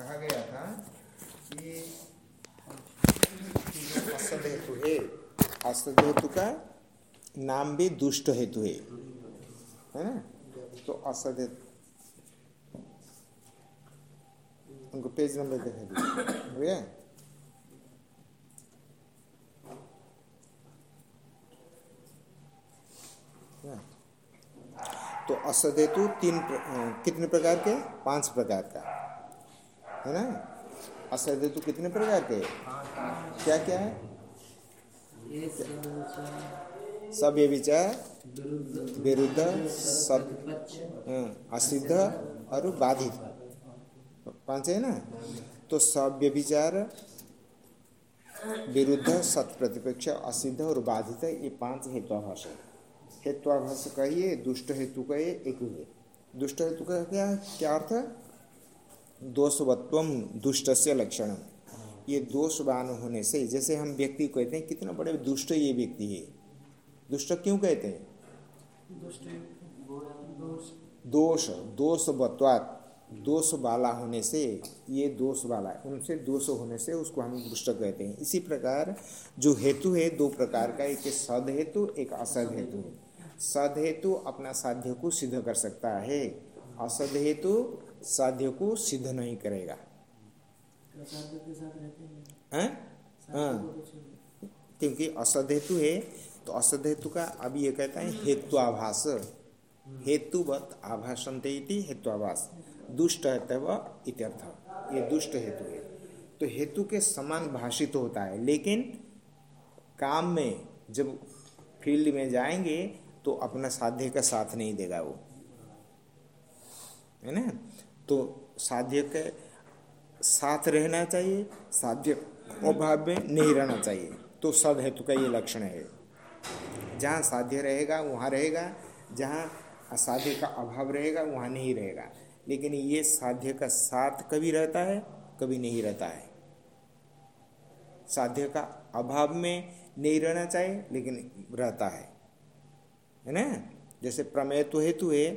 कहा गया था कि असद हेतु है असद हेतु का नाम भी दुष्ट हेतु है है ना? तो असद उनको पेज नंबर दिखा दीजिए। हो। गया तो असदेतु तीन प्र, कितने प्रकार के? पाँच प्रकार का। है ना? असद हेतु कितने प्रकार के? क्या क्या है? सब ये विचार विरुद्ध, सब असिद्ध और बाधित। पाँच है ना? तो सब विचार विरुद्ध, सत प्रतिपक्ष, असिद्ध और बाधित, ये पाँच हेत्वाभाष है। हेत्वाभाष कहिए, दुष्ट हेतु का ये एक है दुष्ट हेतु का क्या क्या अर्थ दोषवत्व दुष्ट से लक्षण। ये दोषवान होने से जैसे हम व्यक्ति कहते हैं कितना बड़े दुष्ट ये व्यक्ति है। दुष्ट क्यों कहते हैं? दोष दोष बत्वात दोष वाला होने से ये दोष वाला है उनसे दोष होने से उसको हम दुष्ट कहते हैं। इसी प्रकार जो हेतु है दो प्रकार का एक सद हेतु एक असद हेतु है सद हेतु अपना साध्य को सिद्ध कर सकता है। असद हेतु साध्य को सिद्ध नहीं करेगा। हाँ? क्योंकि असद हेतु है तो असद हेतु का अभी ये कहता है हेत्वाभास। हेतुवत आभाषंते हेत्वाभास। दुष्ट है इत्यर्थ। ये दुष्ट हेतु है। तो हेतु के समान भाषित होता है लेकिन काम में जब फ़ील्ड में जाएँगे तो अपना साध्य का साथ नहीं देगा वो। है ना? तो साध्य के साथ रहना चाहिए साध्य अभाव में नहीं रहना चाहिए। तो सद हेतु का ये लक्षण है। जहाँ साध्य रहेगा, वहाँ रहेगा। जहाँ असाध्य का अभाव रहेगा, वहाँ नहीं रहेगा। लेकिन ये साध्य का साथ कभी रहता है, कभी नहीं रहता है। साध्य का अभाव में नहीं रहना चाहिए, लेकिन रहता है। है ना? जैसे प्रमेय तो हेतु है।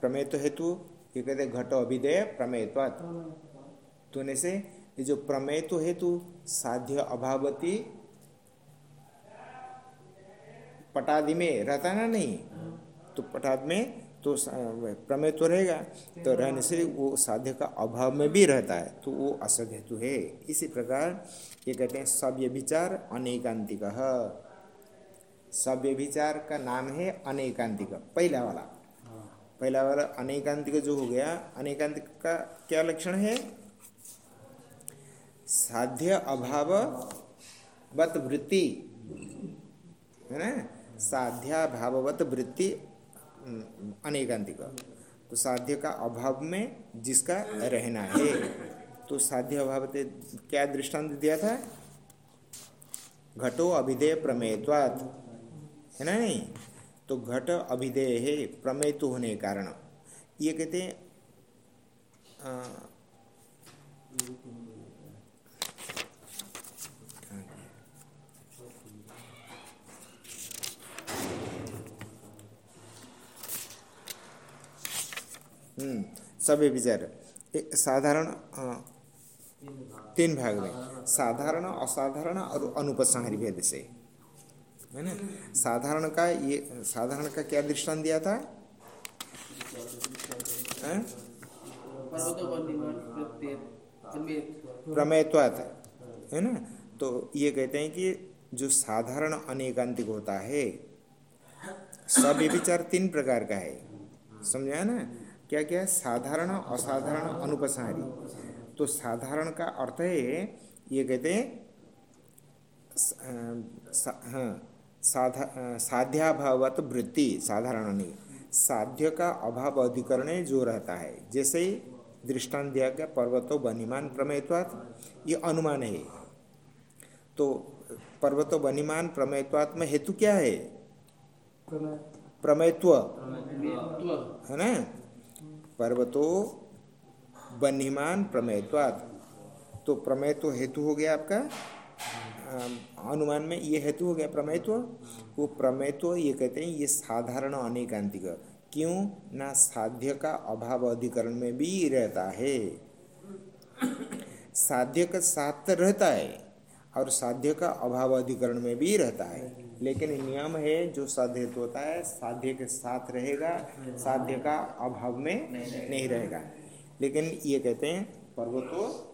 प्रमेय तो हेतु ये कहते घटो अभिधेय प्रमेयत्वात। तो से ये जो प्रमेय तो हेतु साध्य अभावती पटादि में रहता ना नहीं? तो पटाद में तो प्रमेय तो रहेगा। तो रहने से वो साध्य का अभाव में भी रहता है तो वो असद हेतु है। इसी प्रकार ये कहते हैं सव्य विचार अनेकांतिक। सव्य विचार का नाम है अनेकांतिक, पहला वाला। पहला वाला अनेकांतिक जो हो गया अनेकांतिक का क्या लक्षण है? साध्य अभाव वत वृत्ति। है ना? साध्याभाववत वृत्ति अनेकांतिक तो साध्य का अभाव में जिसका रहना है। तो साध्य अभाव क्या दृष्टांत दिया था? घटो अभिधेय प्रमेयत्वात। है ना नहीं? तो घट अभिधेय है प्रमेय तो होने के कारण। ये कहते हैं हम्म, सभी विचार। साधारण तीन भाग में। साधारण असाधारण और अनुपसंहारी भेद से। है ना साधारण का ये, साधारण का क्या दृष्टान दिया था? प्रमेयत्वात, है ना? तो ये कहते हैं कि जो साधारण अनेकांतिक होता है सब विचार तीन प्रकार का है। समझा ना? क्या क्या साधारण, असाधारण, अनुपसारी। तो साधारण का अर्थ है, ये कहते हैं हाँ साधा साध्याभावत वृत्ति साधारण साध्य का अभाव अधिकरण जो रहता है, जैसे दृष्टांत दिया गया पर्वतो बनिमान प्रमेयत्वात, ये अनुमान है। तो पर्वतो बनिमान प्रमेयत्वात में हेतु क्या है? प्रमेयत्व। है ना? पर्वतो बन्हीमान प्रमेयत्वाद तो प्रमेय तो हेतु हो गया आपका? अनुमान में ये हेतु हो गया प्रमेयत्व। वो प्रमेयत्व ये कहते हैं, ये साधारण अनेकांतिक। क्यों? ना साध्य का अभाव अधिकरण में भी रहता है। साध्य का साथ रहता है और साध्य का अभाव अधिकरण में भी रहता है। लेकिन नियम है, जो साध्य होता है, साध्य के साथ रहेगा, साध्य का अभाव में नहीं रहेगा। लेकिन ये कहते हैं, पर्वतो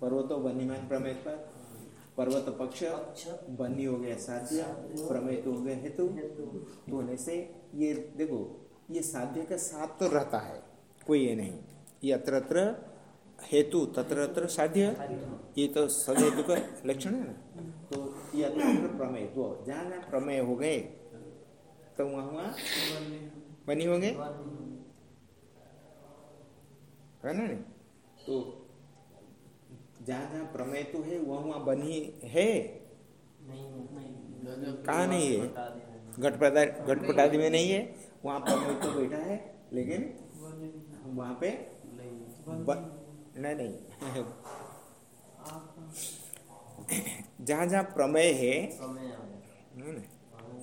पर्वतो बनीमान प्रमेय पर पर्वत पक्ष बनी हो गया साध्य, प्रमेय तो हो गया हेतु। तो होने से ये देखो, ये साध्य का साथ तो रहता है, कोई ये नहीं। ये अत्र अत्र हेतु तत्र अत्र साध्य, ये तो सदहेतु का लक्षण है ना। तो ये अत्र अत्र प्रमेय तो जहाँ जहाँ प्रमेय हो गए तो वहाँ वहाँ बनी होंगे। है ना तो जहाँ जहाँ प्रमेय तो है वहाँ वहाँ बनी है? कहा नहीं है? घटपटा घटपटादि में नहीं है? वहाँ प्रमेय तो बैठा है लेकिन वहाँ पे नहीं नहीं। जहाँ जहाँ प्रमेय है।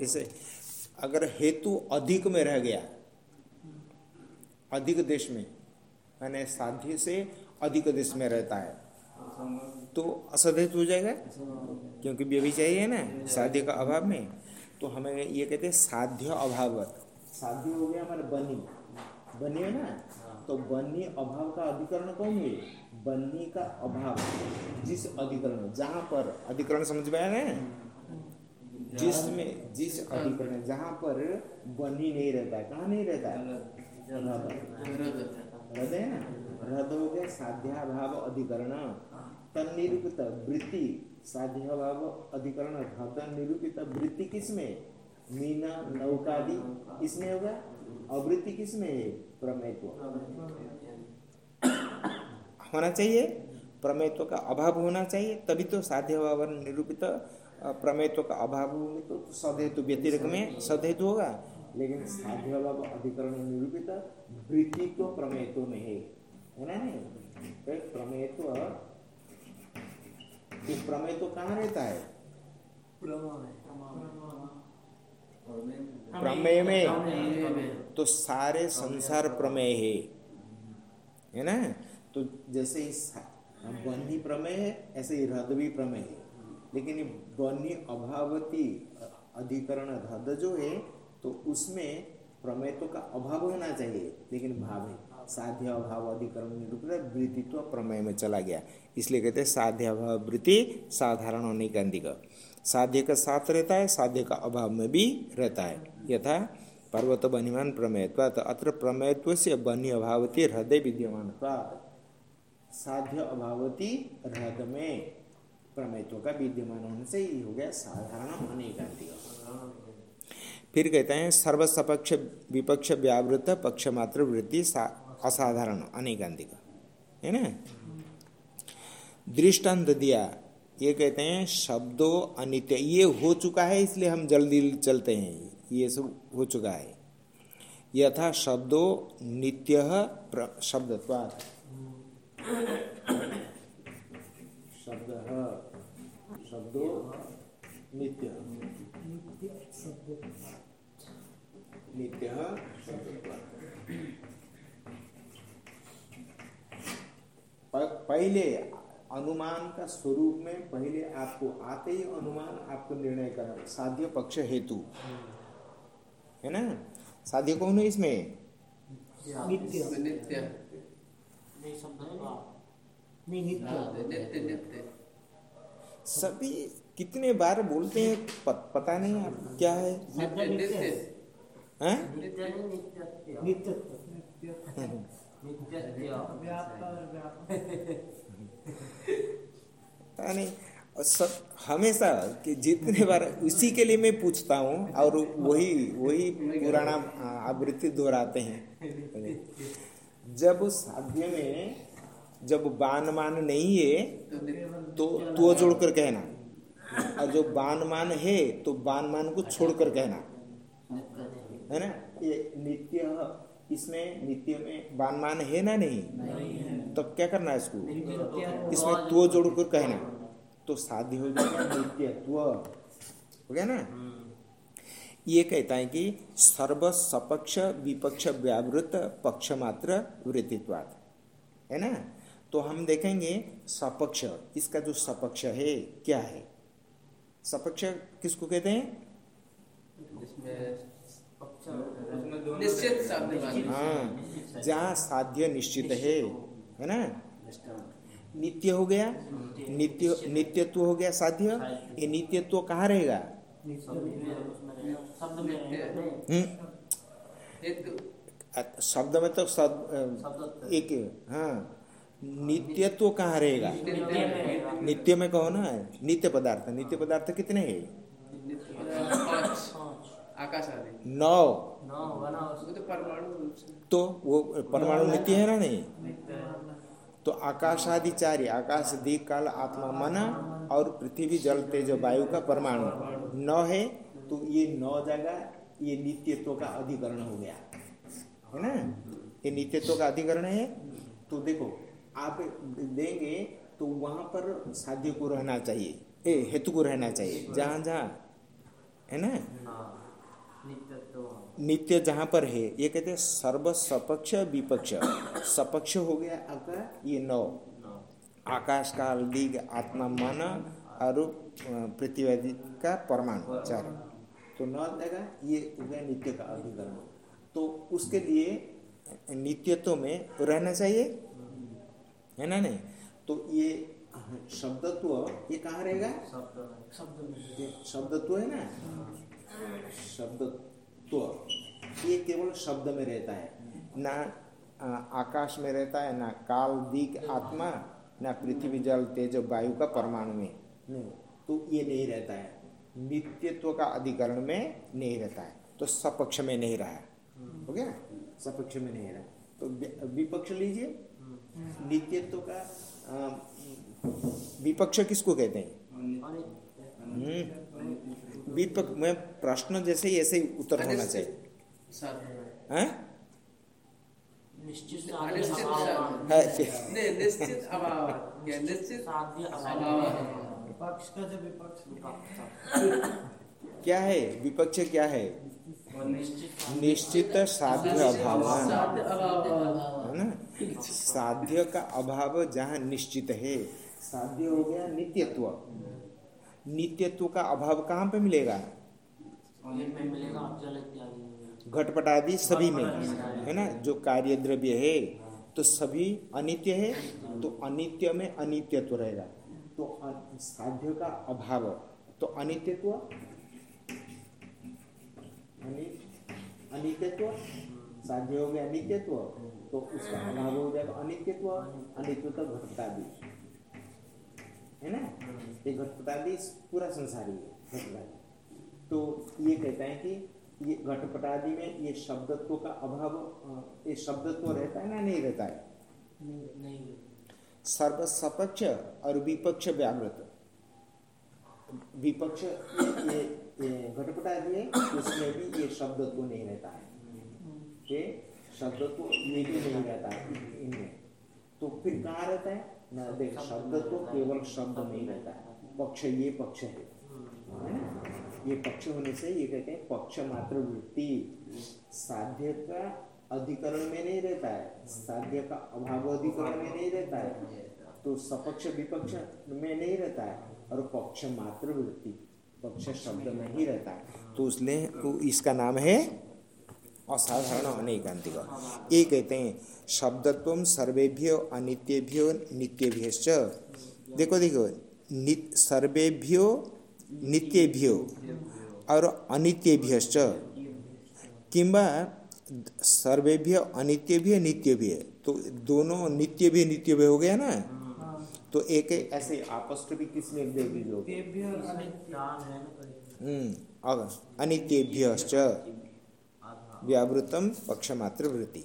इसे अगर हेतु अधिक में रह गया अधिक देश में यानी साध्य से अधिक देश में रहता है तो असधित हो जाएगा क्योंकि व्यवि चाहिए ना साध्य का अभाव में तो हमें ये कहते हैं साध्य अभाव साध्य हो गया हमारे बनी बनी है ना तो बनी अभाव का अधिकरण कौन है बनी का अभाव जिस अधिकरण जहाँ पर अधिकरण समझ में आया ना जिसमें जिस अधिकरण जहाँ पर बनी नहीं रहता है कहाँ नहीं रहता है हृदय ना हृदय हो गया साध्याभाव अधिकरण। तनिरूपित वृत्ति साध्य भाव अधिकरण घटन निरूपित वृत्ति किसमें? मीना नौकादि। इसमें होगा? अवृत्ति किसमें? है प्रमेयत्व। होना चाहिए। प्रमेयत्व का अभाव होना चाहिए। तभी तो साध्य भाव निरूपित प्रमेत्व का अभाव में तो सदहेतु व्यतिरिक में सदहेतु होगा। लेकिन साध्य भाव अधिकरण निरूपित वृत्ति तो प्रमेयत्व में है है नहीं प्रमेयत्व कि प्रमेय तो कहाँ रहता है प्रमेय में तो सारे संसार प्रमेय है है ना तो जैसे बन्ही प्रमेय है ऐसे ही हृद भी प्रमेय है लेकिन ये बन्ही अभावती अधिकरण हृदय जो है तो उसमें प्रमेय तो का अभाव होना चाहिए लेकिन भाव है साध्य अभाव अधिकरण निरूपित वृत्तित्व प्रमेय में चला गया। इसलिए कहते हैं साध्य अभाव वृत्ति साधारण होने का अधिक साध्य का साथ रहता है, साध्य का अभाव में भी रहता है। यथा पर्वत बनिमान प्रमेयत्व तो अत्र प्रमेयत्व से बनी अभावती हृदय विद्यमान साध्य अभावती हृदय में प्रमेयत्व का विद्यमान होने से ही हो गया साधारण अनेकांतिक फिर कहते हैं सर्वसपक्ष विपक्ष व्यावृत पक्ष मात्र वृत्ति असाधारण अनेकांतिक है ना? दृष्टांत दिया। ये कहते हैं, शब्दों अनित्य। ये हो चुका है, इसलिए हम जल्दी चलते हैं। ये सब हो चुका है। यथा शब्दों नित्य शब्द शब्द शब्दों नित्य। नित्य पहले अनुमान का स्वरूप में पहले आपको आते ही अनुमान आपको निर्णय करना साध्य पक्ष हेतु। है ना? साध्य कौन है इसमें? सभी कितने बार बोलते हैं पत, पता नहीं आप क्या है? नित्य नित्य। सब हमेशा कि जितने बार उसी के लिए मैं पूछता हूँ और वही वही पुराना आवृत्ति दोहराते हैं। जब साध्य में जब बान मान नहीं है तो तो जोड़कर कहना। और जो बान मान है तो बान मान को छोड़कर कहना। है ना? ये नित्य इसमें नित्य में बान मान है ना नहीं, नहीं है। तो क्या करना है इसको? इसमें तो जोड़कर कहना तो साध्य हो जाएगा नित्यत्व हो गया ना? ये कहता है कि सर्व सपक्ष विपक्ष व्यावृत पक्ष मात्र वृत्तित्वाद है ना? तो हम देखेंगे सपक्ष। इसका जो सपक्ष है क्या है? सपक्ष किसको कहते हैं? हाँ। जहाँ साध्य निश्चित है है ना? नित्य हो गया नित्य। नित्यत्व हो गया साध्य। ये नित्यत्व कहाँ रहेगा? हम्म? शब्द में तो शब्द एक हाँ। नित्यत्व कहाँ रहेगा? नित्य में कहो ना। नित्य पदार्थ। नित्य पदार्थ कितने हैं? नौ। तो वो परमाणु नित्य है ना नहीं? तो आकाश आदि चार आकाश दीप काल आत्मा मन और पृथ्वी जल तेज वायु का परमाणु। नौ है तो ये नौ जगह ये नित्यत्व का अधिकरण हो गया। है ना? ये नित्यत्व का अधिकरण है। तो देखो आप देंगे तो वहाँ पर साध्य को रहना चाहिए। ए हेतु को रहना चाहिए। जहाँ जहाँ। है ना? नित्य जहाँ पर है ये कहते हैं सर्व सपक्ष विपक्ष। सपक्ष हो गया आपका ये नौ। आकाश काल दिग आत्मा मन और पृथ्वी का परमाणु चार। तो नौ जगह ये हो गया नित्य का अधिकरण। तो उसके लिए नित्यत्व में रहना चाहिए है ना नहीं? तो ये शब्दत्व ये कहाँ रहेगा? शब्दत्व है ना? शब्दत्व ये केवल शब्द में रहता है। ना आकाश में रहता है ना काल दिक आत्मा ना पृथ्वी जल तेज वायु का परमाणु में। नहीं तो ये नहीं रहता है। नित्यत्व का अधिकरण में नहीं रहता है। तो सपक्ष में नहीं रहा हो। गया? सपक्ष में नहीं रहा। तो विपक्ष लीजिए। नित्यत्व का विपक्ष किसको कहते हैं? विपक्ष में प्रश्न जैसे ही ऐसे ही उत्तर होना चाहिए। क्या है विपक्ष क्या है? निश्चित साध्य अभाव। है ना? साध्य का अभाव जहाँ निश्चित है। साध्य हो गया नित्यत्व। नित्यत्व का अभाव कहाँ पे मिलेगा? घटपट आदि सभी में है ना? जो कार्य द्रव्य है। तो सभी अनित्य है तो अनित्य में अनित्यत्व रहेगा। तो साध्य का अभाव तो अनित्यत्व? अनित्यत्व? साध्य हो गया नित्यत्व तो उसका अभाव हो जाएगा अनित्यत्व अनित्व तो घटपटादि। है ना? ये घटपटादि पूरा संसारी है घटपटादि तो ये कहता है कि ये घटपटादि में ये शब्दत्व का अभाव ये शब्दत्व रहता है ना नहीं रहता है? नहीं सर्व सपक्ष और विपक्ष व्यावृत। विपक्ष ये घटपट आदि है उसमें भी ये शब्द को नहीं रहता है। ये शब्द को ये भी नहीं रहता है। फिर कहाँ रहता है? न देख शब्द तो केवल शब्द नहीं रहता है। पक्ष ये पक्ष है। ये पक्ष होने से ये कहते हैं पक्ष मात्र वृत्ति। साध्य का अधिकरण में नहीं रहता है। साध्य का अभाव अधिकरण में नहीं रहता है। तो सपक्ष विपक्ष में नहीं रहता है। और पक्ष मात्र वृत्ति। पक्ष शब्द में ही रहता है। तो उसने तो इसका नाम है असाधारण अनेकांतिक ये कहते हैं शब्दत्व सर्वेभ्यो अनित्यभ्यो नित्यभ्य देखो देखो सर्वेभ्यो नित्यभ्यो और अनित्यभ्य किंबा सर्वेभ्य अनित्यभ्य नित्यभ्य। तो दोनों नित्य भी नित्य भी हो गया ना? तो एक ऐसे आपस भी किसमें दे दीजिए व्यावृतम पक्षमात्र वृत्ति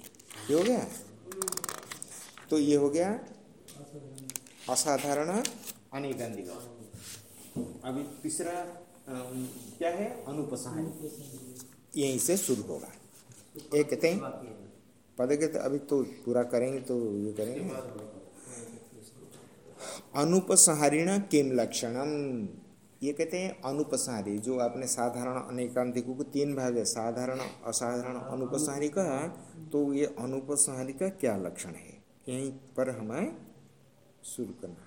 ये हो गया? तो ये हो गया असाधारण अनिगंधिक। अभी तीसरा क्या है? अनुपसान यहीं से शुरू होगा। ये कहते हैं पद के तो अभी तो पूरा करेंगे तो ये करेंगे। अनुपसंहारिण किम लक्षणम? ये कहते हैं अनुपसंहारी जो आपने साधारण अनेकांतिकों को तीन भाग है, साधारण, असाधारण अनुपसारी का तो ये अनुपसारी का क्या लक्षण है? यहीं पर हमें शुरू करना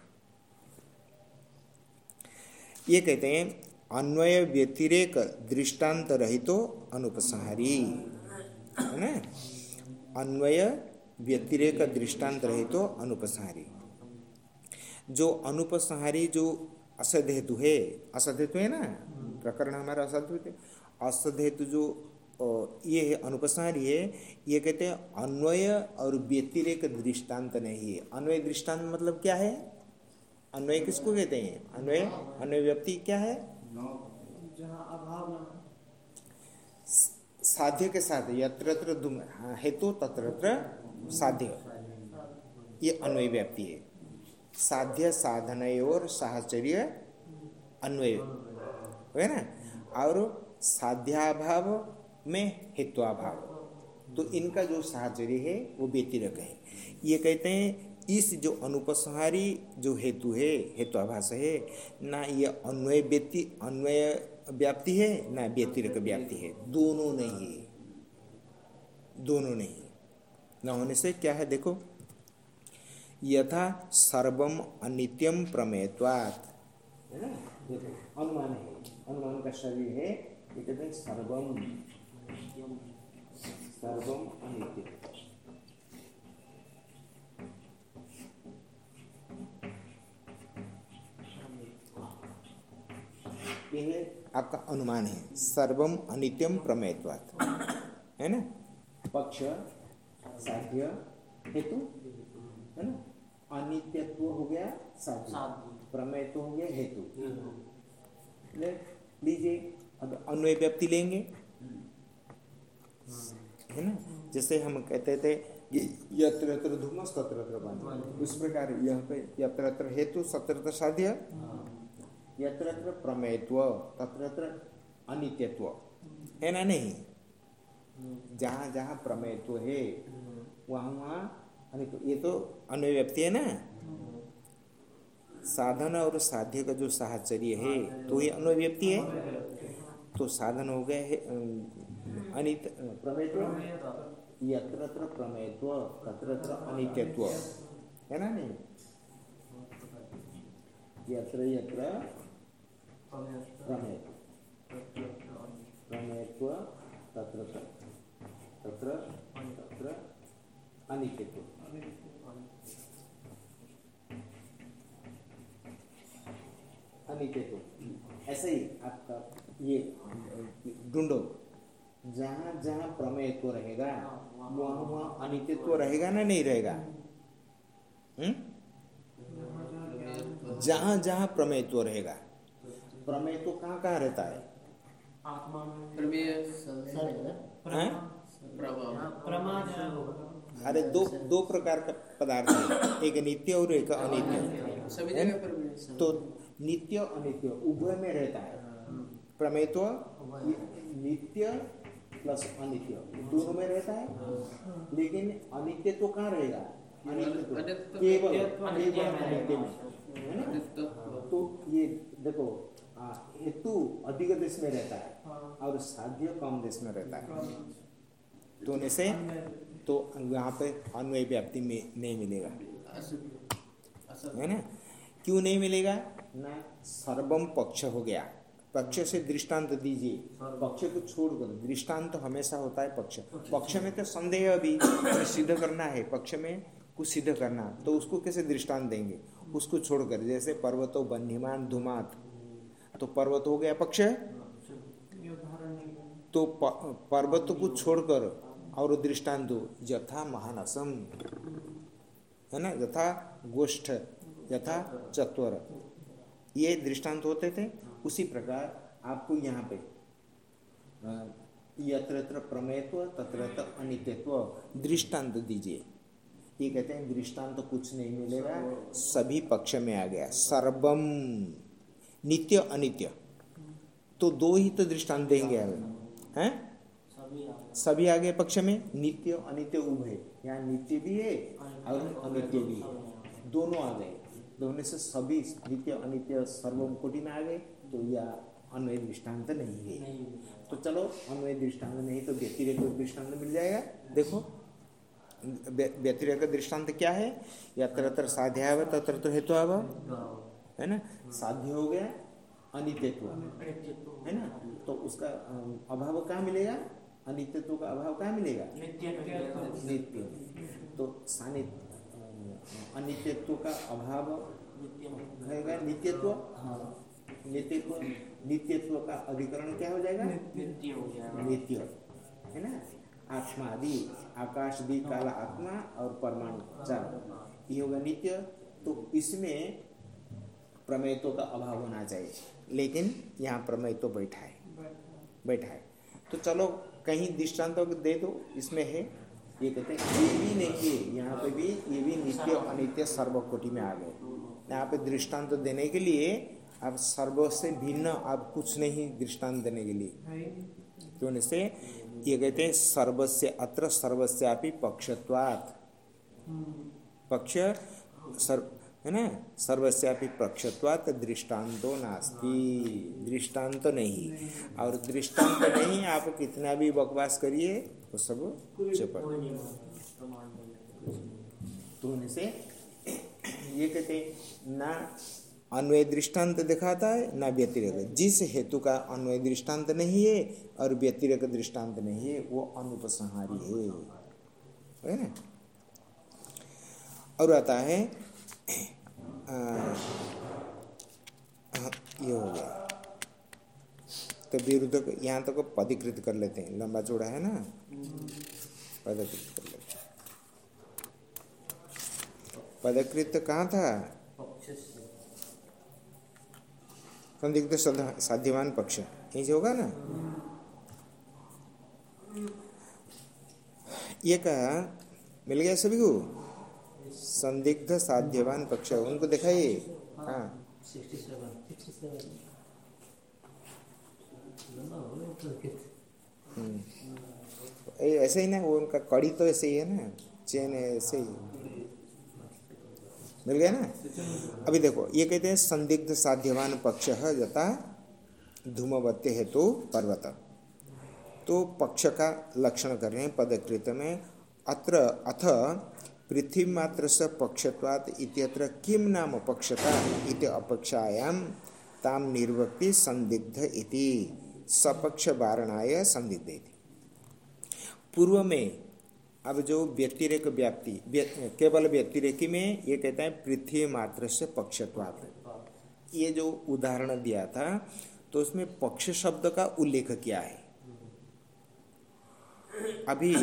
ये कहते हैं, अन्वय व्यतिरेक दृष्टांत रहित अनुपसंहारी है ना? अन्वय व्यतिरेक दृष्टांत रहित तो अनुपसंहारी जो अनुपसंहारी जो असद हेतु है असद हेतु है ना? प्रकरण हमारा असद हेतु असद हेतु जो ये है अनुपसंहारी है ये कहते हैं अन्वय और व्यतिरेक दृष्टांत नहीं है। अन्वय दृष्टांत मतलब क्या है? अन्वय किसको कहते हैं? अन्वय अन्वय व्यक्ति क्या है? साध्य के साथ यत्र हाँ, हेतु तत्र साध्य। ये अन्वय व्याप्ति है। साध्य साधन और साहचर्य अन्वय। है ना? और साध्याभाव में हेत्वाभाव। तो इनका जो साहचर्य है, वो व्यतिरक है। ये कहते हैं, इस जो अनुपसंहारी जो हेतु है हेत्वाभाष है, ना ये अन्वय व्यक्ति, अन्वय व्याप्ति है, ना व्यतिरक व्याप्ति है। दोनों नहीं दोनों नहीं न होने से क्या है, देखो यथा सर्वम अनित्यम प्रमेयत्वात् अनुमान है। अनुमान का शरीर है ये कहते हैं सर्वम सर्वम अनित्य। यह आपका अनुमान है सर्वम अनित्यम प्रमेयत्वात् है ना? पक्ष साध्य हेतु। है ना? अनित्यत्व हो गया साधु। प्रमेय तो हो गया हेतु। लीजिए अब अन्वय व्यक्ति लेंगे। है। ना? जैसे हम कहते थे यत्र यत्र धूमस तत्र तत्र उस प्रकार यह पे यत्र यत्र हेतु सत्र साध्य। यत्र यत्र प्रमेयत्व तत्र तत्र अनित्यत्व। है ना नहीं? जहाँ जहाँ प्रमेयत्व है। वहाँ वहाँ ये तो अन्य व्यक्ति है ना? साधन और साध्य का जो साहचर्य है तो ये अन्य व्यक्ति है? तो साधन हो गए है अनित प्रमेयत्व? यत्र प्रमेयत्व तत्र अनित्यत्व। है ना नहीं? यत्र यत्र प्रमेयत्व प्रमेयत्व तत्र तत्र तत्र, अनित्यत्व अनित्य ऐसे ही आपका ये ढूंढो जहाँ जहाँ प्रमेयत्व रहेगा वहाँ रहेगा ना नहीं रहेगा? हम्म? जहाँ जहाँ प्रमेयत्व रहेगा। प्रमेयत्व कहाँ कहाँ रहता है? अरे दो दो प्रकार का पदार्थ है। एक नित्य और एक अनित्य। तो नित्य अनित्य उभय में रहता है। प्रमेयत्व नित्य प्लस अनित्य। दोनों में रहता है लेकिन अनित्य तो कहाँ रहेगा? केवल अनित्य में तो ये देखो हेतु अधिक देश में रहता है और साध्य कम देश में रहता है। दोनों से तो यहाँ पे अन्वय व्याप्ति में नहीं मिलेगा। है ना? क्यों नहीं मिलेगा? ना सर्वम पक्ष हो गया। पक्ष से दृष्टांत दीजिए। पक्ष को छोड़ छोड़कर दृष्टांत तो हमेशा होता है पक्ष। पक्ष में तो संदेह अभी सिद्ध करना है। पक्ष में कुछ सिद्ध करना। तो उसको कैसे दृष्टांत देंगे? उसको छोड़कर जैसे पर्वतो बन्हीमान धुमात। तो पर्वत हो गया पक्ष। तो पर्वत को छोड़कर और दृष्टांत यथा महानसम। है ना? यथा गोष्ठ। यथा चतुर ये दृष्टांत होते थे। उसी प्रकार आपको यहाँ पे यत्र यत्र प्रमेयत्व तत्र अनित्यत्व दृष्टांत दीजिए। ये कहते हैं दृष्टांत तो कुछ नहीं मिलेगा, सभी पक्ष में आ गया। सर्वम, नित्य अनित्य। तो दो ही तो दृष्टांत देंगे हैं? सभी आ गए पक्ष में, नित्य अनित्य उभय। यहाँ नित्य भी है और अनित्य भी है। दोनों आ गए। दोनों से सभी नित्य अनित्य सर्वम कोटि में आ गए। तो यह अन्वय दृष्टांत नहीं है। तो चलो अन्वय दृष्टांत नहीं तो व्यतिरेक दृष्टांत मिल जाएगा। देखो व्यतिरेक दृष्टांत क्या है? यत्र तत्र साध्याव तत्र तो हेतु आव है ना? साध्य हो गया अनित्यत्व है। ना? तो उसका अभाव कहाँ मिलेगा? अनित्यत्व का अभाव कहाँ मिलेगा? नित्य। तो अनित्यत्व का अभाव नित्यत्व? नित्यत्व नित्यत्व का अधिकरण क्या हो जाएगा? नित्य हो जाएगा। नित्य। है ना? आत्मा आदि आकाश भी काला आत्मा और परमाणु चार ये होगा नित्य। तो इसमें प्रमेयत्व का अभाव होना चाहिए। लेकिन यहाँ प्रमेय तो बैठा है। बैठा है। तो चलो कहीं दृष्टांत दे दो। इसमें है ये कहते हैं ये भी नहीं है। यहाँ पे भी ये भी नित्य अनित्य सर्वकोटि में आ गए। यहाँ पे दृष्टांत देने के लिए आप सर्व से भिन्न आप कुछ नहीं दृष्टांत देने के लिए। तो से? ये कहते हैं सर्वस्य अत्र सर्वस्यापि पक्षत्वात्। पक्ष सर्व है ना? सर्वस्यापि पक्षत्वात दृष्टांतो नास्ति। दृष्टांत नहीं। और दृष्टांत नहीं आप कितना भी बकवास करिए वो सब चपट तो से? ये कहते ना अन्वय दृष्टांत दिखाता है, ना व्यतिरेक जिस हेतु का अन्वय दृष्टांत नहीं है और व्यतिरेक दृष्टांत नहीं है, वो अनुपसंहारी है। ना? और आता है ये हो गया। तो विरुद्ध यहाँ तक तो पदीकृत कर लेते हैं। लंबा चौड़ा है ना? पदकृत कर लेते हैं। पदकृत कहाँ था? संदिग्ध साध्यवान पक्ष। यहीं से होगा ना? ये कहा मिल गया सभी को? संदिग्ध, साध्यवान पक्ष। उनको दिखाइए। हाँ। हम्म। ऐसे ही ना, वो उनका कड़ी तो ऐसे ही है ना। चेन ऐसे ही। मिल गया ना? अभी देखो, ये कहते हैं, संदिग्ध साध्यवान पक्ष जता धूमवत्य हेतु पर्वत तो पक्ष का लक्षण कर रहे हैं, पदकृत में, अत्र, अथ, पृथ्वी मात्र से पक्षत्वात इत्यत्र किम नाम पक्षता इति अपेक्षायाम ताम निर्वक्ति संदिग्ध इति सपक्ष वारणाय संदिग्ध पूर्व में अब जो व्यतिरेक व्याप्ति केवल व्यतिरेकी में ये कहता है पृथ्वी मात्र से पक्षत्वात। ये जो उदाहरण दिया था तो उसमें पक्ष शब्द का उल्लेख किया है। अभी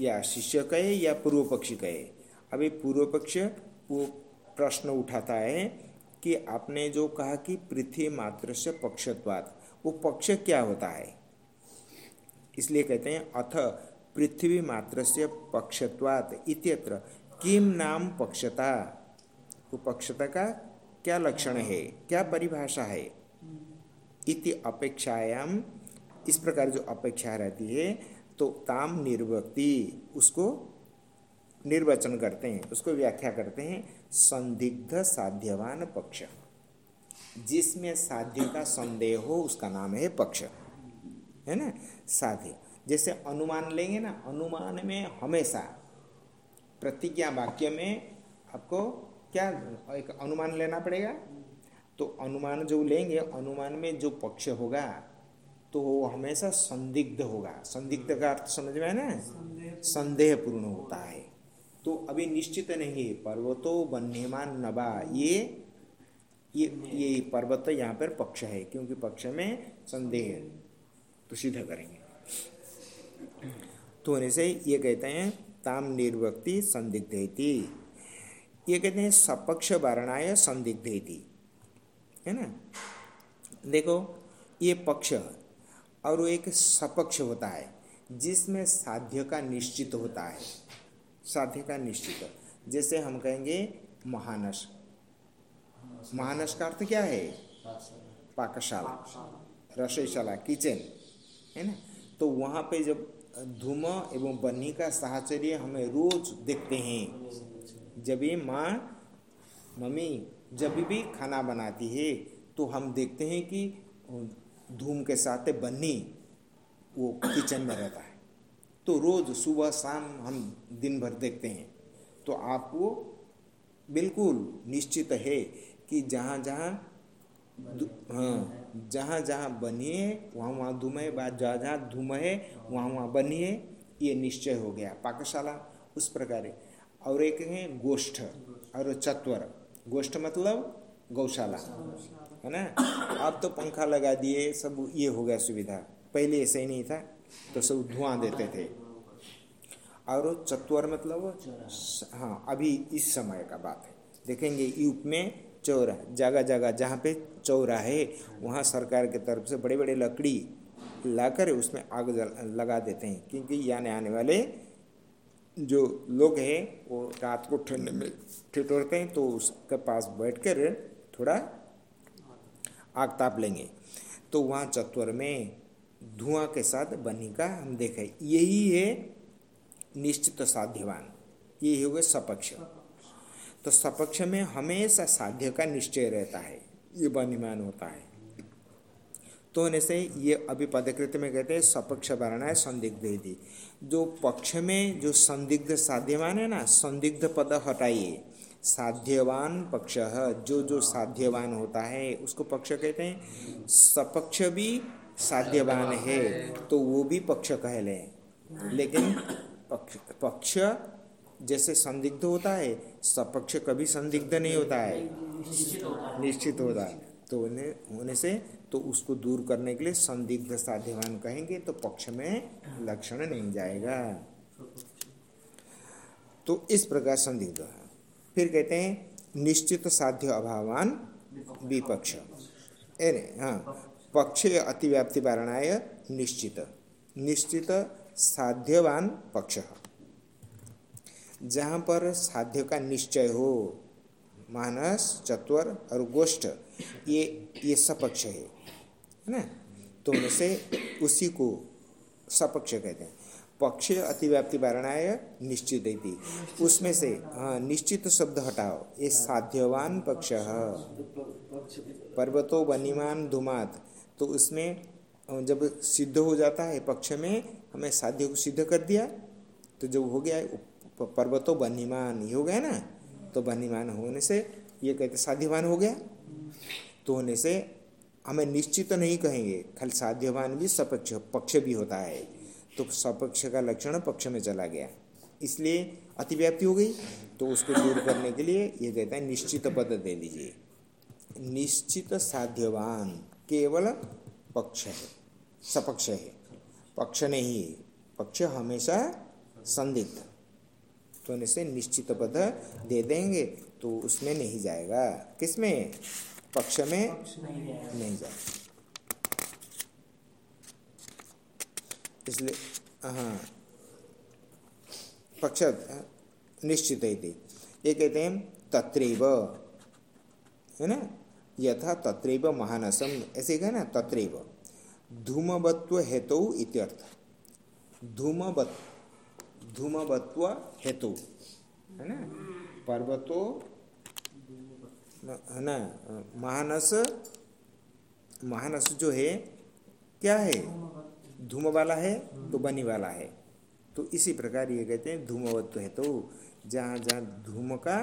या शिष्य कहे या पूर्व पक्षी कहे अभी पूर्व पक्ष वो प्रश्न उठाता है कि आपने जो कहा कि पृथ्वी मात्र से पक्षत्वात, वो पक्ष क्या होता है? इसलिए कहते हैं, अथ पृथ्वी मात्र से पक्षत्वात किम नाम पक्षता? वो पक्षता का क्या लक्षण है? क्या परिभाषा है? इति अपेक्षायाम इस प्रकार जो अपेक्षा रहती है तो ताम निर्वक्ति, उसको निर्वचन करते हैं, उसको व्याख्या करते हैं, संदिग्ध साध्यवान पक्ष। जिसमें साध्य का संदेह हो, उसका नाम है पक्ष। है ना? साध्य। जैसे अनुमान लेंगे ना, अनुमान में हमेशा, प्रतिज्ञा वाक्य में आपको क्या, एक अनुमान लेना पड़ेगा? तो अनुमान जो लेंगे, अनुमान में जो पक्ष होगा तो वो हमेशा संदिग्ध होगा। संदिग्ध का अर्थ समझ में है ना? संदेह पूर्ण होता है। तो अभी निश्चित नहीं है पर्वतो वन्यमान नबा ये ये ये पर्वत यहाँ पर पक्ष है, क्योंकि पक्ष में संदेह तो सिद्ध करेंगे। तो होने से ये कहते हैं, ताम निर्वक्ति संदिग्ध ये कहते हैं, सपक्ष वारणाय संदिग्ध है ना? देखो, ये पक्ष और वो एक सपक्ष होता है, जिसमें साध्य का निश्चित होता है। साध्य का निश्चित। जैसे हम कहेंगे, महानस। महानस का अर्थ क्या है? पाकशाला। रसोईशाला किचन। है ना? तो वहाँ पे जब धूम एवं बन्ही का साहचर्य हमें रोज देखते हैं। जब ये माँ, मम्मी जब भी खाना बनाती है तो हम देखते हैं कि धूम के साथ बन्ही वो किचन में रहता है। तो रोज सुबह, शाम हम दिन भर देखते हैं। तो आपको बिल्कुल निश्चित है कि जहाँ जहाँ हाँ जहाँ जहाँ बनिए, वहाँ वहाँ धूम है बात जहाँ जहाँ धूम है वहाँ वहाँ बनिए, ये निश्चय हो गया। पाकशाला उस प्रकार है। और एक है गोष्ठ और चतवर। गोष्ठ मतलब गौशाला। है ना? अब तो पंखा लगा दिए, सब ये हो गया सुविधा। पहले ऐसे ही नहीं था तो सब धुआँ देते थे। और चतवर मतलब हाँ अभी इस समय का बात है। देखेंगे यूप में चौरा जगह जगह जहाँ पे चौरा है, वहाँ सरकार के तरफ़ से बड़े बड़े लकड़ी लाकर उसमें आग लगा देते हैं। क्योंकि आने आने वाले जो लोग हैं, वो रात को ठंड में ठिठोरते हैं तो उसके पास बैठकर थोड़ा आग ताप लेंगे। तो वहाँ चतवर में धुआँ के साथ बनी का हम देखें। यही है निश्चित साध्यवान ये हो गए सपक्ष। तो सपक्ष में हमेशा साध्य का निश्चय रहता है, ये बनिमान होता है। तो होने से ये अभी पदकृत में कहते हैं सपक्ष वर्ण है संदिग्ध यदि जो पक्ष में जो संदिग्ध साध्यवान है ना, संदिग्ध पद हटाइए। साध्यवान पक्ष, जो जो साध्यवान होता है, उसको पक्ष कहते हैं। सपक्ष भी साध्यवान है तो वो भी पक्ष कह लें। लेकिन पक्ष पक्ष जैसे संदिग्ध होता है सपक्ष कभी संदिग्ध नहीं होता है। निश्चित होता है। तो उन्हें होने से तो उसको दूर करने के लिए संदिग्ध साध्यवान कहेंगे तो पक्ष में लक्षण नहीं जाएगा। तो इस प्रकार संदिग्ध है। फिर कहते हैं निश्चित साध्य अभावान विपक्ष। हाँ पक्ष अतिव्याप्ति वारणाय निश्चित। निश्चित साध्यवान पक्ष। जहाँ पर साध्य का निश्चय हो, मानस, चतुर और गोष्ठ, ये ये सपक्ष है है ना? तो उनसे उसी को सपक्ष कहते हैं। पक्ष अतिव्याप्ति वारणाय निश्चित थी उसमें से हाँ निश्चित शब्द हटाओ। ये साध्यवान पक्ष पर्वतो बनीमान धुमात। तो उसमें, जब सिद्ध हो जाता है पक्ष में, हमें साध्य को सिद्ध कर दिया तो जब हो गया पर्वतो बनीमान ये हो गया ना? तो बनीमान होने से ये कहते साध्यवान हो गया। तो होने से हमें निश्चित तो नहीं कहेंगे, खाली साध्यवान भी, सपक्ष, पक्ष भी होता है। तो सपक्ष का लक्षण पक्ष में चला गया। इसलिए अतिव्याप्ति हो गई। तो उसको दूर करने के लिए ये कहते हैं, निश्चित पद दे दीजिए। निश्चित साध्यवान केवल पक्ष है, सपक्ष है। पक्ष नहीं, पक्ष हमेशा संदिग्ध। तो से निश्चित पद दे देंगे तो उसमें नहीं जाएगा। किसमें? पक्ष में नहीं जाएगा। इसलिए हाँ पक्ष, निश्चित ही थी ये कहते हैं, तत्रेव, है ना? यथा तत्रेव महानसम ऐसे कहे ना? तत्रेव। धूमवत्व हेतु इत्यर्थ। धूमवत्व धूमवत्व हेतु। है ना? पर्वतो है ना? महानस महानस जो है क्या है? धूम वाला है तो बनी वाला है। तो इसी प्रकार ये कहते हैं धूमवत्व हेतु। जहाँ जहाँ धूम का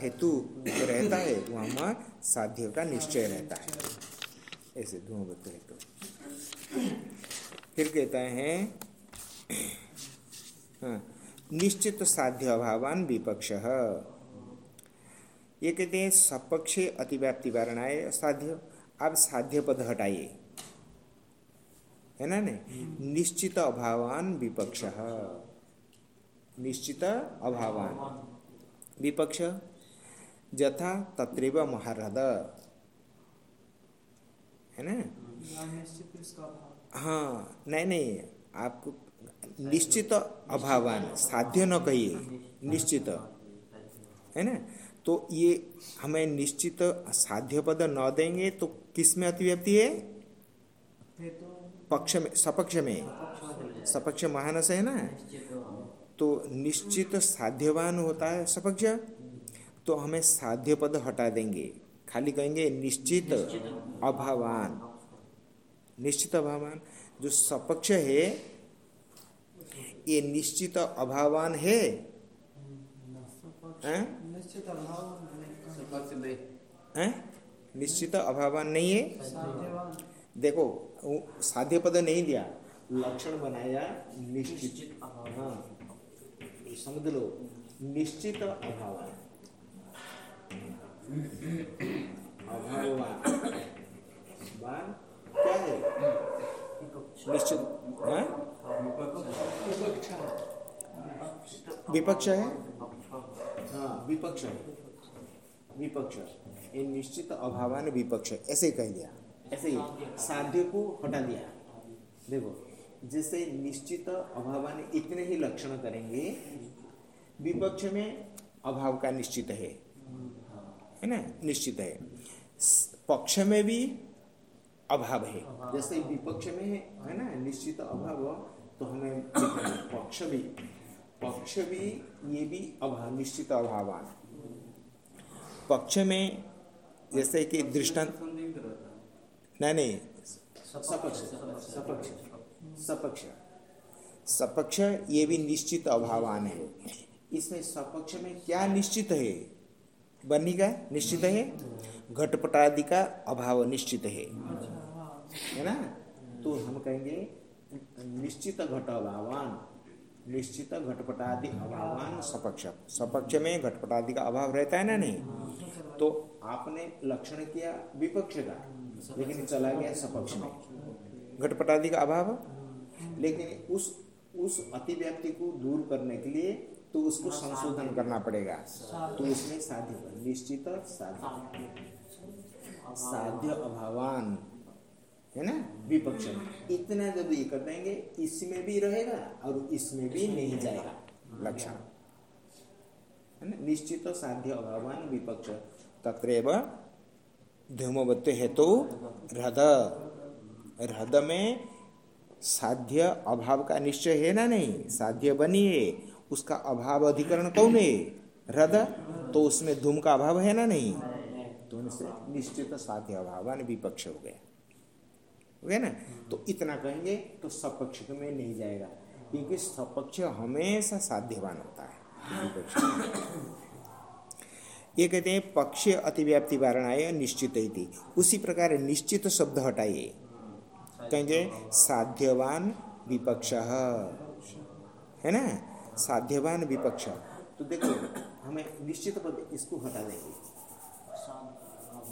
हेतु रहता है वहाँ वहाँ साध्य का निश्चय रहता है। ऐसे धूमवत्व हेतु। फिर कहता है हाँ, निश्चित साध्य अभावान विपक्ष। ये कहते हैं सपक्ष अतिव्याप्ति वारणाए साध्य। आप साध्य पद हटाइए। है ना नहीं? निश्चित अभावान विपक्ष। निश्चित अभावान। विपक्ष। जथा तत्रेव महारद। है ना? हाँ नहीं नहीं आपको निश्चित अभावान, साध्य न कहिए, निश्चित। है ना? तो ये हमें निश्चित साध्य पद न देंगे तो किसमें अतिव्याप्ति है? पक्ष में, सपक्ष में। सपक्ष महानस है ना? तो निश्चित साध्यवान होता है सपक्ष। तो हमें साध्य पद हटा देंगे। खाली कहेंगे निश्चित अभावान। निश्चित अभावान। जो सपक्ष है ये निश्चित अभावान है? निश्चित अभावान नहीं है? देखो साध्य पद नहीं दिया। लक्षण बनाया निश्चित। हाँ समझ लो। निश्चित अभावान। अभावान। क्या है? निश्चित। विपक्ष है? हाँ विपक्ष है। विपक्ष ये निश्चित अभावान विपक्ष ऐसे कह दिया ऐसे ही। साध्य को हटा दिया। देखो जैसे निश्चित अभावान इतने ही लक्षण करेंगे विपक्ष में अभाव का निश्चित है। है ना? निश्चित है। पक्ष में भी अभाव है। जैसे विपक्ष में है ना? निश्चित अभाव तो हमें पक्ष भी पक्ष भी ये भी अभाव, निश्चित अभावान। पक्ष में जैसे कि दृष्टांत नहीं नहीं। सपक्ष सपक्ष सपक्ष। सपक्ष ये भी निश्चित अभावान है। इसमें सपक्ष में क्या निश्चित है? बनी का निश्चित है? घटपटादि का अभाव निश्चित है। है ना? तो हम कहेंगे निश्चित घट अभावान निश्चित घटपटादि अभावान सपक्ष। सपक्ष में घटपटादि का अभाव रहता है ना नहीं? तो आपने लक्षण किया विपक्ष का लेकिन चला गया सपक्ष में। घटपटादि का अभाव? लेकिन उस उस अतिव्याप्ति को दूर करने के लिए तो उसको संशोधन करना पड़ेगा। तो उसमें साध्य निश्चित साध्य। साध्य अभावान। है ना? विपक्ष इतना जब ये कर देंगे, इसमें भी रहेगा और इसमें भी नहीं जाएगा। लक्षण। है ना? निश्चित साध्य अभावान विपक्ष। तत्रेव धूमवत्व हेतु हृद हृद में साध्य अभाव का निश्चय है ना नहीं? साध्य बनी है उसका अभाव अधिकरण कौन है? हृद तो उसमें धूम का अभाव है ना नहीं? तो उनसे निश्चित साध्य अभाव विपक्ष हो गया। हो गया ना? तो इतना कहेंगे तो सपक्ष में नहीं जाएगा, क्योंकि सपक्ष हमेशा साध्यवान होता है। ये कहते हैं, पक्ष अतिव्याप्ति वारणाय निश्चित ही उसी प्रकार निश्चित शब्द हटाइए। कहेंगे, साध्यवान विपक्ष। है ना? साध्यवान विपक्ष। तो देखो, हमें निश्चित पद इसको हटा देंगे।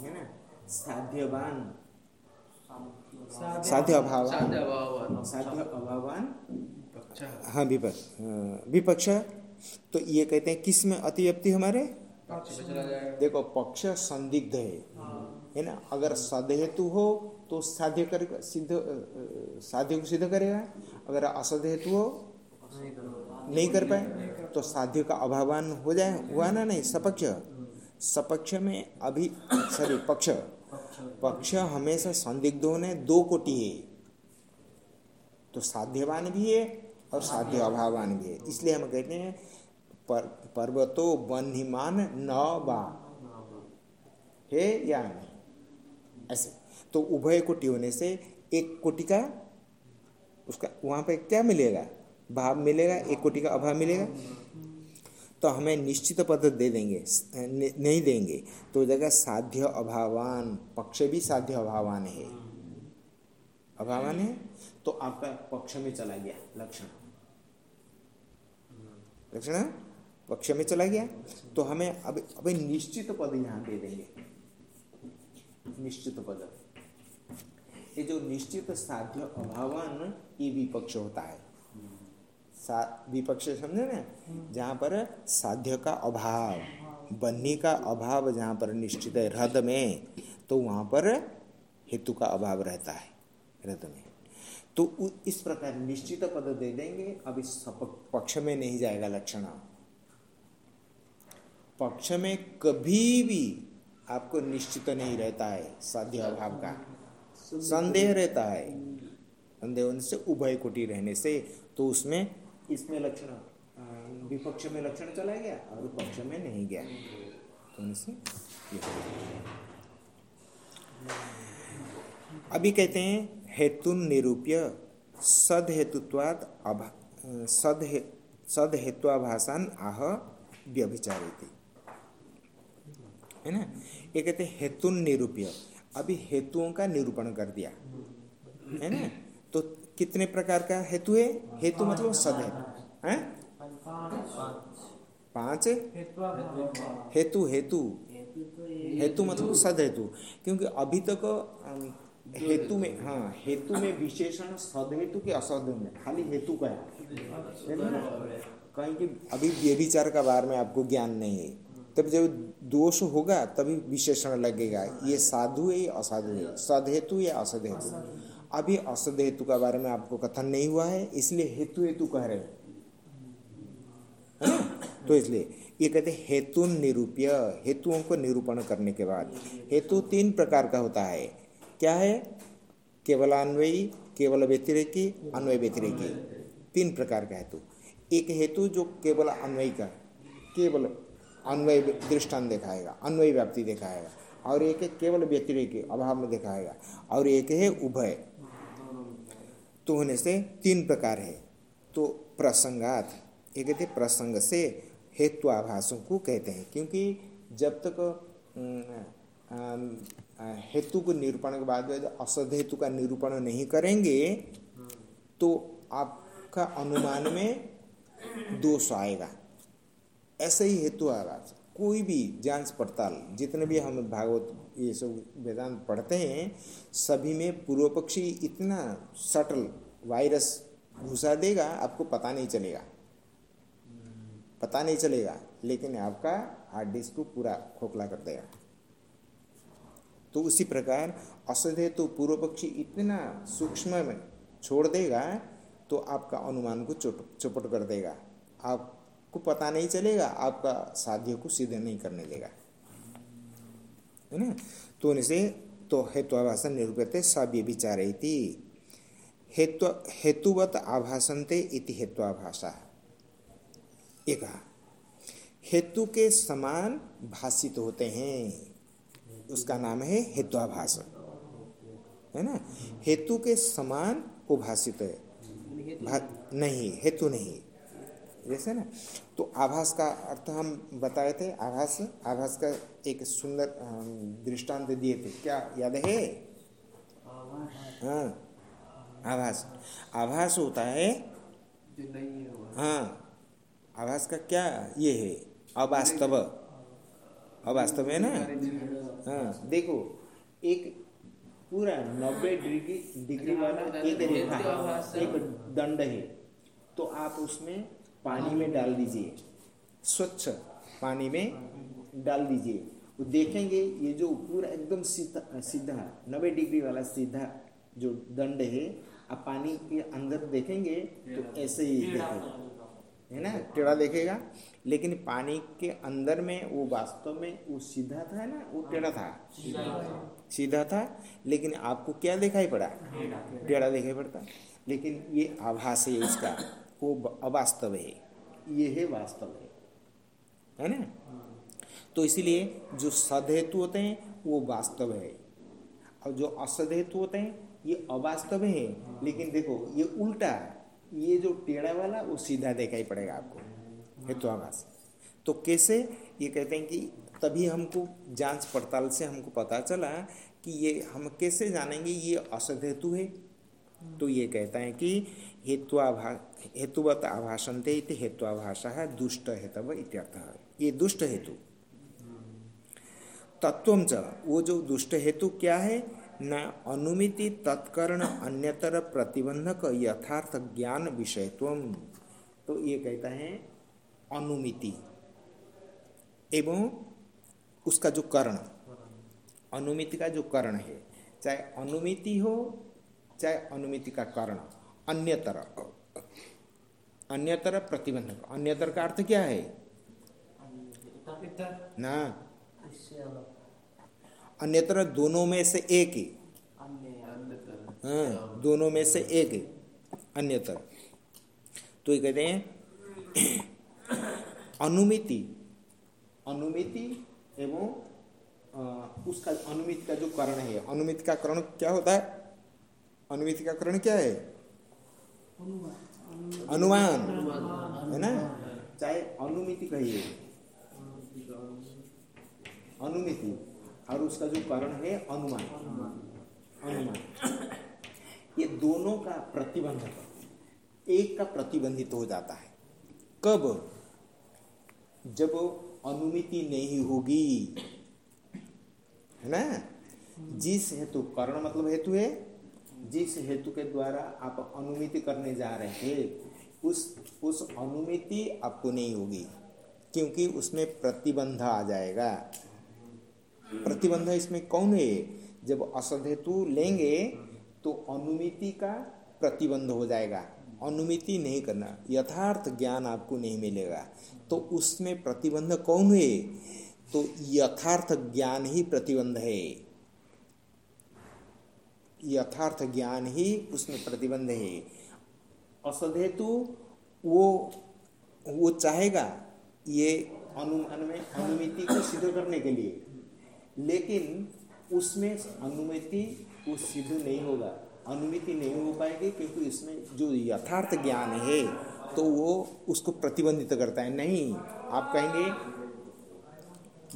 है ना? साध्यवान। साध्य अभाव। साध्य अभावान। हाँ विपक्ष। विपक्ष तो ये कहते हैं किसमें अतिव्यक्ति हमारे? देखो पक्ष संदिग्ध है। है। ना? अगर सदहेतु हो तो साध्य करेगा सिद्ध साध्य को सिद्ध करेगा। अगर असद हेतु हो नहीं कर पाए तो साध्य का अभावान हो जाए हुआ ना नहीं? सपक्ष। सपक्ष में अभी सॉरी पक्ष। पक्ष हमेशा संदिग्ध होने दो कोटि है। तो साध्यवान भी है और साध्य अभावान भी है। इसलिए हम कहते हैं पर, पर्वतो बन्हीमान न बा है या नहीं? ऐसे। तो उभय कोटि होने से एक कोटि का उसका वहाँ पे क्या मिलेगा? भाव मिलेगा? एक कोटि का अभाव मिलेगा? तो हमें निश्चित पद दे देंगे, नहीं देंगे। तो जगह साध्य अभावान, पक्ष भी साध्य अभावान है। अभावान है? तो आपका पक्ष में चला गया लक्षण। लक्षण? पक्ष में चला गया? तो हमें अब अभी निश्चित पद यहाँ दे देंगे। निश्चित पद। ये जो निश्चित साध्य अभावान, ये विपक्ष होता है। विपक्ष समझे ना? जहाँ पर साध्य का अभाव बन्नी का अभाव जहाँ पर निश्चित है हृद में तो वहाँ पर हेतु का अभाव रहता है हृद में। तो इस प्रकार निश्चित पद दे देंगे। अब इस पक्ष में नहीं जाएगा लक्षण। पक्ष में कभी भी आपको निश्चित नहीं रहता है साध्य अभाव का। संदेह रहता है। संदेह से उभय कोटि रहने से तो उसमें इसमें लक्षण विपक्ष में लक्षण चला गया और पक्ष में नहीं गया। तो अभी कहते हैं हेतु निरूप्य सद हेतुत्वाद सद हे, सद हेत्वाभाषान आह व्यभिचारित। है ना? ये कहते हैं हेतु निरूप्य। अभी हेतुओं का निरूपण कर दिया। है ना? तो कितने प्रकार का हेतु है? हेतु मतलब सद है। पाँच। हेतु हेतु। हेतु मतलब सद हेतु। क्योंकि अभी तक हेतु में हाँ हेतु में विशेषण सद हेतु के असद में? खाली हेतु का है। कहीं कि अभी व्यभिचार का बारे में आपको ज्ञान नहीं है। तब जब दोष होगा तभी विशेषण लगेगा। ये साधु है या असाधु है? सद हेतु या असद हेतु? अभी असद हेतु का बारे में आपको कथन नहीं हुआ है, इसलिए हेतु हेतु कह रहे हैं। तो इसलिए, ये कहते हेतु निरूप्य, हेतुओं को निरूपण करने के बाद। हेतु तीन प्रकार का होता है। क्या है? केवल अन्वयी, केवल व्यतिरेकी, अन्वय व्यतिरेकी। तीन प्रकार का हेतु। एक हेतु जो केवल अन्वयी का, केवल अन्वय दृष्टान दिखाएगा, अन्वय व्याप्ति दिखाएगा, और एक है केवल व्यतिरेकी, अभाव में दिखाएगा, और एक है उभय। तो होने से तीन प्रकार है। तो प्रसंगात ये कहते प्रसंग से हेतुआभासों को कहते हैं। क्योंकि जब तक हेतु को निरूपण के बाद असद हेतु का निरूपण नहीं करेंगे तो आपका अनुमान में दोष आएगा। ऐसे ही हेतु आवाज़ कोई भी जाँच पड़ताल, जितने भी हम भागवत ये सब वेदांत पढ़ते हैं, सभी में पूर्व पक्षी इतना सटल वायरस घुसा देगा, आपको पता नहीं चलेगा। पता नहीं चलेगा, लेकिन आपका हार्ड डिस्क को पूरा खोखला कर देगा। तो उसी प्रकार असदे तो पूर्व पक्षी इतना सूक्ष्म में छोड़ देगा तो आपका अनुमान को चौपट कर देगा। आपको पता नहीं चलेगा, आपका साध्य को सिद्ध नहीं करने देगा। है ना? तो उनसे तो हेत्वाभाषण निरूपते सव्य विचार हेतु, हेतुवत आभासनते इति हेत्वाभाषा एक हेतु के समान भाषित होते हैं। उसका नाम है हेत्वाभाष है ना? हेतु के समान वो है। नहीं, हेतु नहीं। जैसे ना? तो आभास का अर्थ हम बताए थे आभास आभास का एक सुंदर दृष्टांत दिए थे। क्या याद है? हाँ आभास। आभास होता है हाँ आभास का क्या ये है? अवास्तव। अवास्तव है ना? हाँ देखो एक पूरा नब्बे डिग्री डिग्री वाला एक रेखा एक दंड है। तो आप उसमें पानी में डाल दीजिए। स्वच्छ पानी में डाल दीजिए। वो देखेंगे ये जो पूरा एकदम सीधा सीधा नब्बे डिग्री वाला सीधा जो दंड है आप पानी के अंदर देखेंगे तो ऐसे ही देखेगा है ना? टेढ़ा देखेगा। लेकिन पानी के अंदर में वो वास्तव में वो सीधा था ना वो टेढ़ा था। सीधा था। लेकिन आपको क्या दिखाई पड़ा? टेढ़ा। दिखाई पड़ता। लेकिन ये आभास है उसका वो अवास्तव है। ये है वास्तव है। है ना? तो इसीलिए जो सदहेतु होते हैं, वो वास्तव है। और जो असदहेतु होते हैं, ये अवास्तव है। लेकिन देखो, ये उल्टा, ये जो टेढ़ा वाला, वो सीधा देखा ही पड़ेगा आपको। हेतुआभास तो कैसे? ये कहते हैं कि तभी हमको जाँच पड़ताल से हमको पता चला कि ये हम कैसे जानेंगे ये असद हेतु है। तो ये कहता है कि हेतुआभा हेतुवत आभाषणते हेतुआभाषा है दुष्ट हेतव इत्यर्थ। ये दुष्ट हेतु तत्व च, वो जो दुष्ट हेतु क्या है? न अनुमिति तत्कर्ण अन्यतर प्रतिबंधक यथार्थ ज्ञान विषयत्व। तो ये कहता है, अनुमिति। एवं उसका जो कर्ण, अनुमिति का जो कर्ण है, चाहे अनुमिति हो, चाहे अनुमिति का कर्ण। अन्यतर। अन्यतर प्रतिबंधक। अन्यतर का अर्थ क्या है? ना। अन्यत्र दोनों में से एक ही। हाँ दोनों में से एक ही। अन्यतर। तो ये कहते हैं, अनुमिति। अनुमिति एवं उसका अनुमित का जो करण है। अनुमित का करण क्या होता है? अनुमित का करण क्या है? अनुमान है ना चाहे अनुमिति कहिए अनुमिति और उसका जो कारण है अनुमान अनुमान ये दोनों का प्रतिबंध एक का प्रतिबंधित हो जाता है कब जब अनुमिति नहीं होगी है ना जिस हेतु कारण मतलब हेतु है जिस हेतु के द्वारा आप अनुमिति करने जा रहे थे उस उस अनुमिति आपको नहीं होगी, क्योंकि उसमें प्रतिबंध आ जाएगा। प्रतिबंध इसमें कौन है? जब असद हेतु लेंगे तो अनुमिति का प्रतिबंध हो जाएगा। अनुमिति नहीं करना, यथार्थ ज्ञान आपको नहीं मिलेगा। तो उसमें प्रतिबंध कौन है? तो यथार्थ ज्ञान ही प्रतिबंध है। यथार्थ ज्ञान ही उसमें प्रतिबंध है। असधेतु वो वो चाहेगा ये में अनुमिति को सिद्ध करने के लिए। लेकिन उसमें अनुमिति वो सिद्ध नहीं होगा। अनुमिति नहीं हो पाएगी क्योंकि इसमें जो यथार्थ ज्ञान है तो वो उसको प्रतिबंधित करता है। नहीं, आप कहेंगे,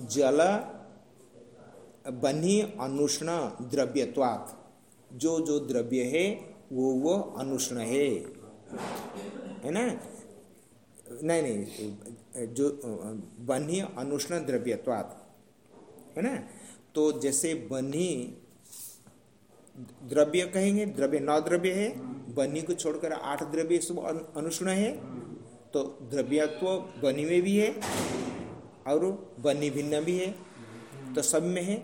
जल बनी अनुष्ण द्रव्यत्वात्। जो जो द्रव्य है, वो वो अनुष्ण है। है ना? नहीं नहीं, जो, बन्ही अनुष्ण द्रव्यत्वात्। है ना? तो जैसे बन्ही द्रव्य कहेंगे, द्रव्य नौ द्रव्य है, बन्ही को छोड़कर आठ द्रव्य सब अनुष्ण है तो द्रव्यत्व बनी में भी है, और बनी भिन्न भी है तो सब में है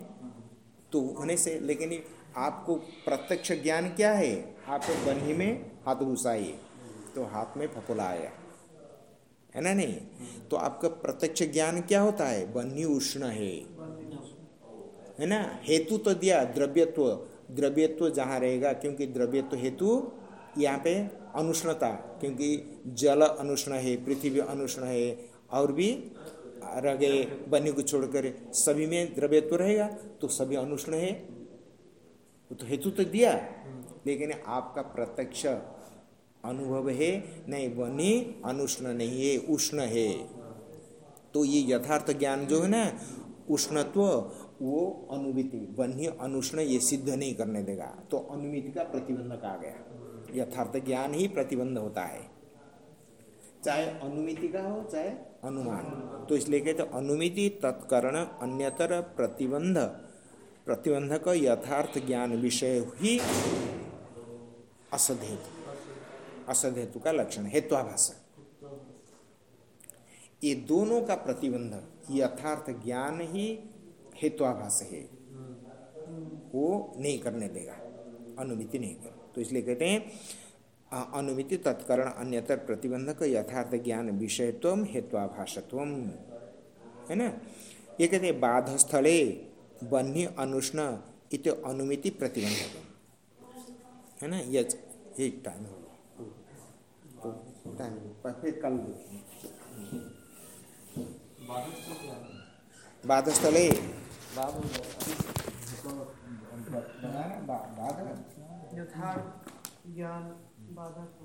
तो होने से, लेकिन आपको प्रत्यक्ष ज्ञान क्या है? आपको बन्ही में हाथ घुसाइए। तो हाथ में फपोला आया। है ना नहीं? तो आपका प्रत्यक्ष ज्ञान क्या होता है? बन्ही उष्ण है। है ना? हेतु तो दिया, द्रव्यत्व। द्रव्यत्व जहाँ रहेगा, क्योंकि द्रव्यत्व हेतु यहाँ पे अनुष्णता, क्योंकि जल अनुष्ण है, पृथ्वी अनुष्ण है, और भी रगे बनी को छोड़कर सभी में द्रव्यत्व रहेगा तो सभी अनुष्ण है। तो हेतु तो दिया। लेकिन आपका प्रत्यक्ष अनुभव है, नहीं बनी अनुष्ण नहीं है, उष्ण है। तो ये यथार्थ ज्ञान जो है ना, उष्णत्व, वो अनुमिति बन्ही अनुष्ण ये सिद्ध नहीं करने देगा। तो अनुमिति का प्रतिबंधक आ गया। यथार्थ ज्ञान ही प्रतिबंध होता है। चाहे अनुमिति का हो, चाहे अनुमान। तो इसलिए कहते अनुमिति, तत्करण, अन्यतर प्रतिबंध प्रतिबंधक यथार्थ ज्ञान विषय ही असधेतु। असधेतु का लक्षण हेत्वाभाष ये दोनों का प्रतिबंध यथार्थ ज्ञान ही हेत्वाभाष है। वो नहीं करने देगा, अनुमिति नहीं कर तो इसलिए कहते हैं अनुमिति तत्करण अन्यतर प्रतिबंधक यथार्थ ज्ञान विषयत्व हेत्वाभाषत्व है ना? ये कहते हैं बाध स्थले बन्ही अनुष्ण इत अनुमिति प्रतिबंधक है ना? ये एक टाइम हो तो टाइम फिर कल बाधस्थले। यथार्थ ज्ञान बाधक